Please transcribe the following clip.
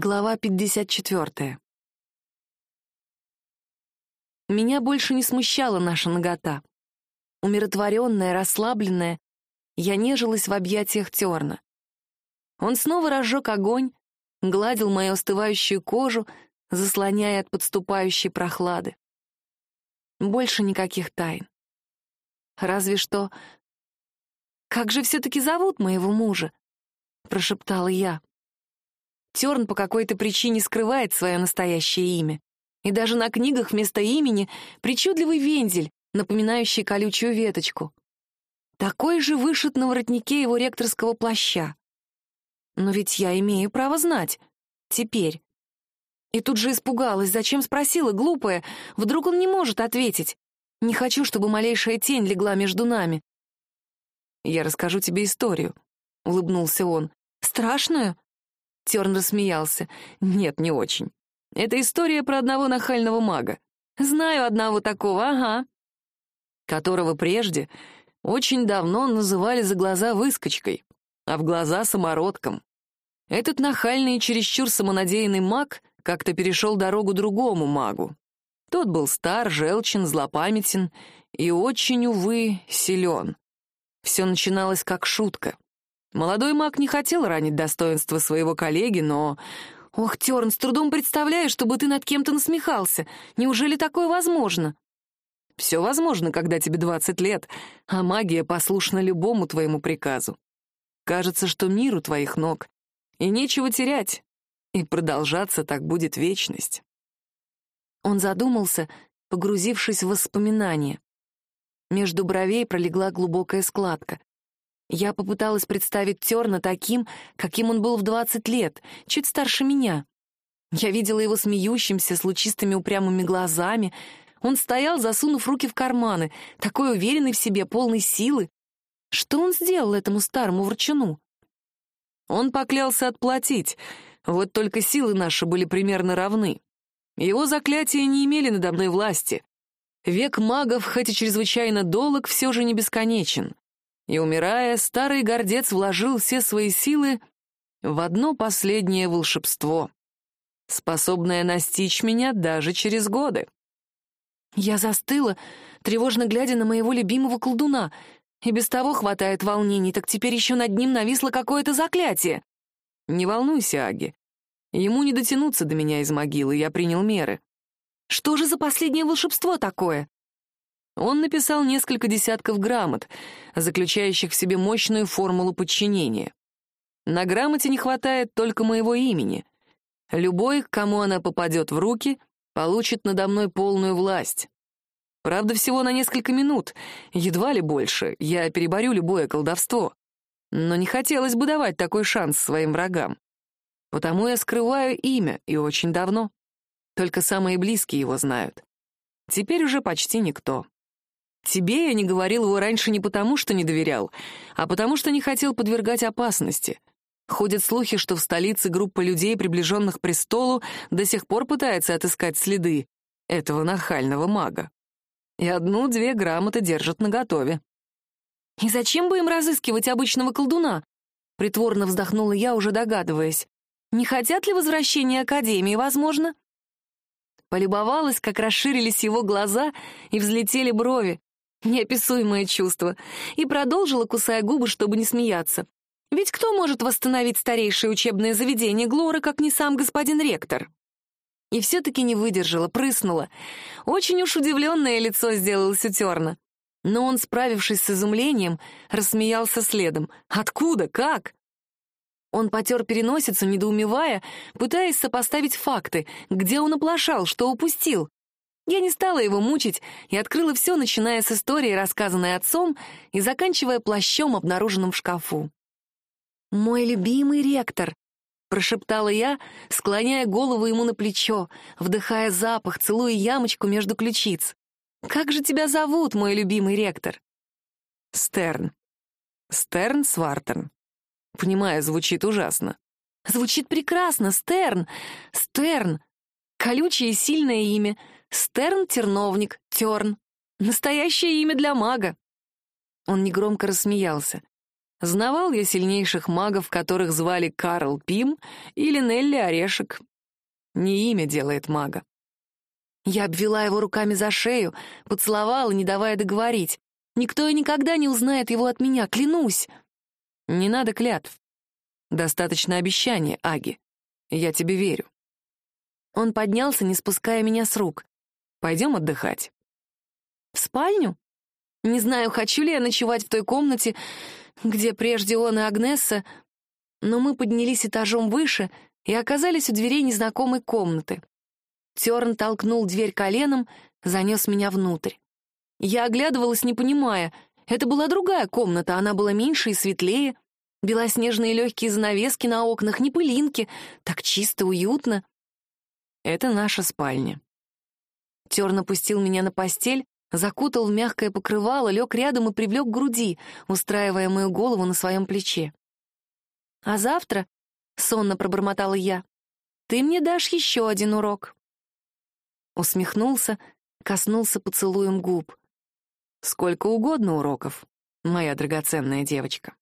Глава 54. Меня больше не смущала наша нагота. Умиротворенная, расслабленная, я нежилась в объятиях Терна. Он снова разжег огонь, гладил мою остывающую кожу, заслоняя от подступающей прохлады. Больше никаких тайн. Разве что... «Как же все-таки зовут моего мужа?» — прошептала я. Терн по какой-то причине скрывает свое настоящее имя. И даже на книгах вместо имени причудливый вензель, напоминающий колючую веточку. Такой же вышит на воротнике его ректорского плаща. Но ведь я имею право знать. Теперь. И тут же испугалась, зачем спросила, глупая. Вдруг он не может ответить. Не хочу, чтобы малейшая тень легла между нами. «Я расскажу тебе историю», — улыбнулся он. «Страшную?» Терн рассмеялся. «Нет, не очень. Это история про одного нахального мага. Знаю одного такого, ага. Которого прежде очень давно называли за глаза выскочкой, а в глаза самородком. Этот нахальный и чересчур самонадеянный маг как-то перешел дорогу другому магу. Тот был стар, желчен, злопамятен и очень, увы, силен. Все начиналось как шутка. Молодой маг не хотел ранить достоинство своего коллеги, но... «Ох, Терн, с трудом представляю, чтобы ты над кем-то насмехался. Неужели такое возможно?» «Все возможно, когда тебе двадцать лет, а магия послушна любому твоему приказу. Кажется, что мир у твоих ног, и нечего терять, и продолжаться так будет вечность». Он задумался, погрузившись в воспоминания. Между бровей пролегла глубокая складка. Я попыталась представить Терна таким, каким он был в 20 лет, чуть старше меня. Я видела его смеющимся, с лучистыми упрямыми глазами. Он стоял, засунув руки в карманы, такой уверенный в себе, полный силы. Что он сделал этому старому ворчуну? Он поклялся отплатить, вот только силы наши были примерно равны. Его заклятия не имели надо мной власти. Век магов, хоть и чрезвычайно долг, все же не бесконечен и, умирая, старый гордец вложил все свои силы в одно последнее волшебство, способное настичь меня даже через годы. Я застыла, тревожно глядя на моего любимого колдуна, и без того хватает волнений, так теперь еще над ним нависло какое-то заклятие. Не волнуйся, Аги. Ему не дотянуться до меня из могилы, я принял меры. Что же за последнее волшебство такое? Он написал несколько десятков грамот, заключающих в себе мощную формулу подчинения. На грамоте не хватает только моего имени. Любой, кому она попадет в руки, получит надо мной полную власть. Правда, всего на несколько минут, едва ли больше, я переборю любое колдовство. Но не хотелось бы давать такой шанс своим врагам. Потому я скрываю имя, и очень давно. Только самые близкие его знают. Теперь уже почти никто. Тебе я не говорил его раньше не потому, что не доверял, а потому, что не хотел подвергать опасности. Ходят слухи, что в столице группа людей, приближенных престолу, до сих пор пытается отыскать следы этого нахального мага. И одну-две грамоты держат наготове. «И зачем бы им разыскивать обычного колдуна?» Притворно вздохнула я, уже догадываясь. «Не хотят ли возвращения Академии, возможно?» Полюбовалась, как расширились его глаза и взлетели брови. Неописуемое чувство. И продолжила, кусая губы, чтобы не смеяться. Ведь кто может восстановить старейшее учебное заведение Глора, как не сам господин ректор? И все-таки не выдержала, прыснула. Очень уж удивленное лицо сделалось у Терна. Но он, справившись с изумлением, рассмеялся следом. «Откуда? Как?» Он потер переносицу, недоумевая, пытаясь сопоставить факты, где он оплошал, что упустил. Я не стала его мучить и открыла все, начиная с истории, рассказанной отцом, и заканчивая плащом, обнаруженным в шкафу. «Мой любимый ректор», — прошептала я, склоняя голову ему на плечо, вдыхая запах, целуя ямочку между ключиц. «Как же тебя зовут, мой любимый ректор?» «Стерн. Стерн Свартерн. Понимаю, звучит ужасно». «Звучит прекрасно, Стерн. Стерн. Колючее и сильное имя — Стерн Терновник, Терн. Настоящее имя для мага. Он негромко рассмеялся. Знавал я сильнейших магов, которых звали Карл Пим или Нелли Орешек. Не имя делает мага. Я обвела его руками за шею, поцеловала, не давая договорить. Никто и никогда не узнает его от меня, клянусь. Не надо клятв. Достаточно обещания, Аги. Я тебе верю. Он поднялся, не спуская меня с рук. Пойдем отдыхать. В спальню? Не знаю, хочу ли я ночевать в той комнате, где прежде он и Агнесса, но мы поднялись этажом выше и оказались у дверей незнакомой комнаты. Терн толкнул дверь коленом, занес меня внутрь. Я оглядывалась, не понимая. Это была другая комната, она была меньше и светлее. Белоснежные легкие занавески на окнах, не пылинки, так чисто, уютно. Это наша спальня. Терн опустил меня на постель, закутал в мягкое покрывало, лег рядом и привлек к груди, устраивая мою голову на своем плече. «А завтра», — сонно пробормотала я, — «ты мне дашь еще один урок». Усмехнулся, коснулся поцелуем губ. «Сколько угодно уроков, моя драгоценная девочка».